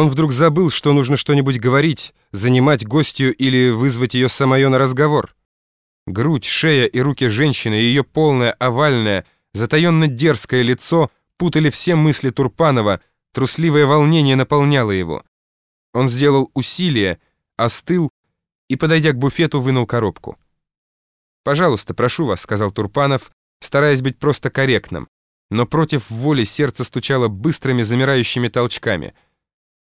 Он вдруг забыл, что нужно что-нибудь говорить, занимать гостью или вызвать ее самое на разговор. Грудь, шея и руки женщины, ее полное, овальное, затаенно дерзкое лицо путали все мысли Турпанова, трусливое волнение наполняло его. Он сделал усилие, остыл и, подойдя к буфету, вынул коробку. «Пожалуйста, прошу вас», — сказал Турпанов, стараясь быть просто корректным, но против воли сердце стучало быстрыми замирающими толчками —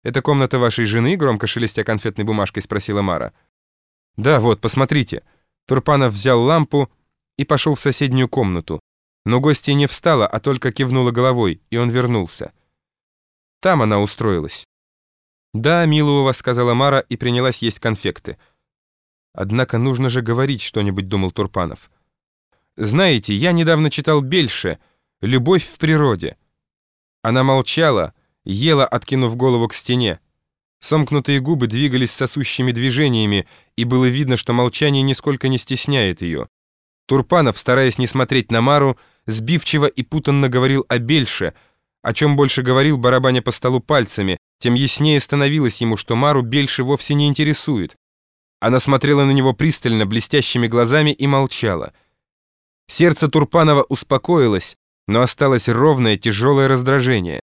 «Это комната вашей жены?» — громко шелестя конфетной бумажкой спросила Мара. «Да, вот, посмотрите». Турпанов взял лампу и пошел в соседнюю комнату. Но гостья не встала, а только кивнула головой, и он вернулся. Там она устроилась. «Да, мило у вас», — сказала Мара и принялась есть конфекты. «Однако нужно же говорить что-нибудь», — думал Турпанов. «Знаете, я недавно читал Бельше «Любовь в природе». Она молчала, — ела, откинув голову к стене. Сомкнутые губы двигались сосущими движениями, и было видно, что молчание нисколько не стесняет ее. Турпанов, стараясь не смотреть на Мару, сбивчиво и путанно говорил о Бельше, о чем больше говорил, барабаня по столу пальцами, тем яснее становилось ему, что Мару Бельше вовсе не интересует. Она смотрела на него пристально, блестящими глазами и молчала. Сердце Турпанова успокоилось, но осталось ровное, тяжелое раздражение.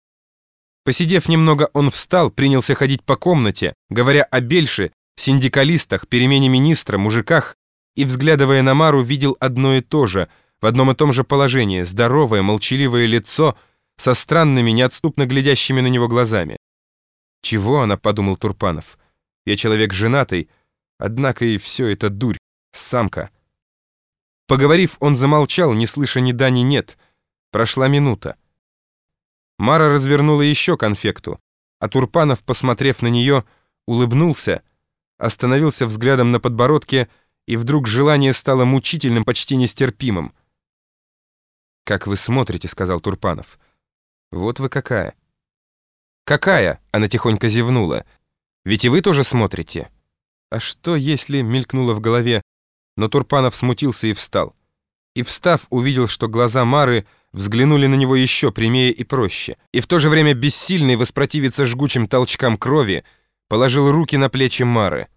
Посидев немного, он встал, принялся ходить по комнате, говоря о Бельше, синдикалистах, перемене министра, мужиках, и, взглядывая на Мару, видел одно и то же, в одном и том же положении, здоровое, молчаливое лицо со странными, неотступно глядящими на него глазами. «Чего она?» — подумал Турпанов. «Я человек женатый, однако и все это дурь, самка». Поговорив, он замолчал, не слыша ни да, ни нет. Прошла минута. Мара развернула еще конфекту, а Турпанов, посмотрев на нее, улыбнулся, остановился взглядом на подбородке, и вдруг желание стало мучительным, почти нестерпимым. «Как вы смотрите», — сказал Турпанов. «Вот вы какая». «Какая?» — она тихонько зевнула. «Ведь и вы тоже смотрите». «А что, если...» — мелькнуло в голове, но Турпанов смутился и встал. И, встав, увидел, что глаза Мары — взглянули на него еще прямее и проще, и в то же время бессильный воспротивиться жгучим толчкам крови, положил руки на плечи Мары.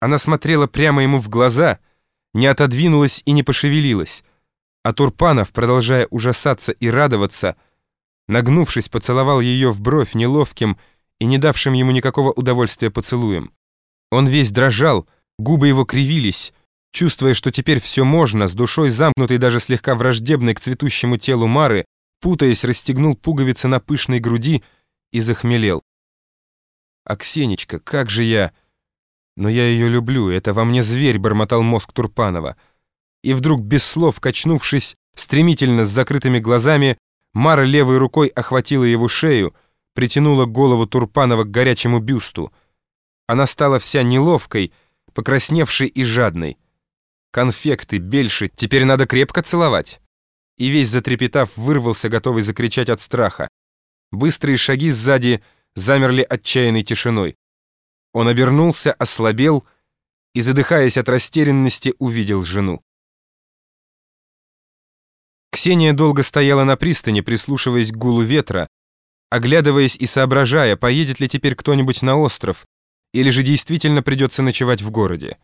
Она смотрела прямо ему в глаза, не отодвинулась и не пошевелилась, а Турпанов, продолжая ужасаться и радоваться, нагнувшись, поцеловал ее в бровь неловким и не давшим ему никакого удовольствия поцелуем. Он весь дрожал, губы его кривились, Чувствуя, что теперь все можно, с душой замкнутой даже слегка враждебной к цветущему телу Мары, путаясь, расстегнул пуговицы на пышной груди и захмелел. «Аксенечка, как же я...» «Но я ее люблю, это во мне зверь», — бормотал мозг Турпанова. И вдруг, без слов, качнувшись, стремительно с закрытыми глазами, Мара левой рукой охватила его шею, притянула голову Турпанова к горячему бюсту. Она стала вся неловкой, покрасневшей и жадной конфекты, бельши, теперь надо крепко целовать. И весь затрепетав, вырвался, готовый закричать от страха. Быстрые шаги сзади замерли отчаянной тишиной. Он обернулся, ослабел и, задыхаясь от растерянности, увидел жену. Ксения долго стояла на пристани, прислушиваясь к гулу ветра, оглядываясь и соображая, поедет ли теперь кто-нибудь на остров, или же действительно придется ночевать в городе.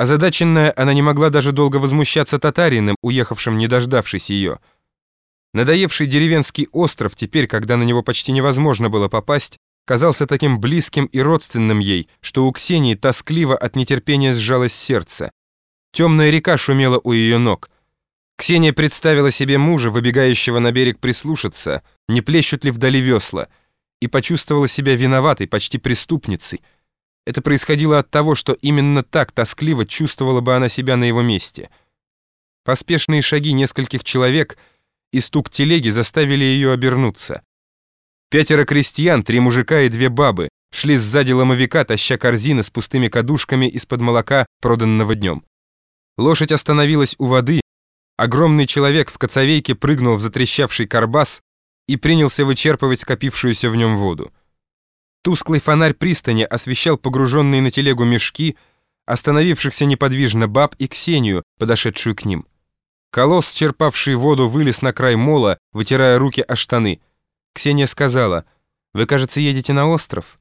Озадаченная, она не могла даже долго возмущаться татарином, уехавшим, не дождавшись ее. Надоевший деревенский остров, теперь, когда на него почти невозможно было попасть, казался таким близким и родственным ей, что у Ксении тоскливо от нетерпения сжалось сердце. Темная река шумела у ее ног. Ксения представила себе мужа, выбегающего на берег прислушаться, не плещут ли вдали весла, и почувствовала себя виноватой, почти преступницей, это происходило от того, что именно так тоскливо чувствовала бы она себя на его месте. Поспешные шаги нескольких человек и стук телеги заставили ее обернуться. Пятеро крестьян, три мужика и две бабы шли сзади ломовика, таща корзины с пустыми кадушками из-под молока, проданного днем. Лошадь остановилась у воды, огромный человек в коцовейке прыгнул в затрещавший карбас и принялся вычерпывать скопившуюся в нем воду. Тусклый фонарь пристани освещал погруженные на телегу мешки, остановившихся неподвижно баб и Ксению, подошедшую к ним. Колосс, черпавший воду, вылез на край мола, вытирая руки о штаны. Ксения сказала, Вы, кажется, едете на остров?»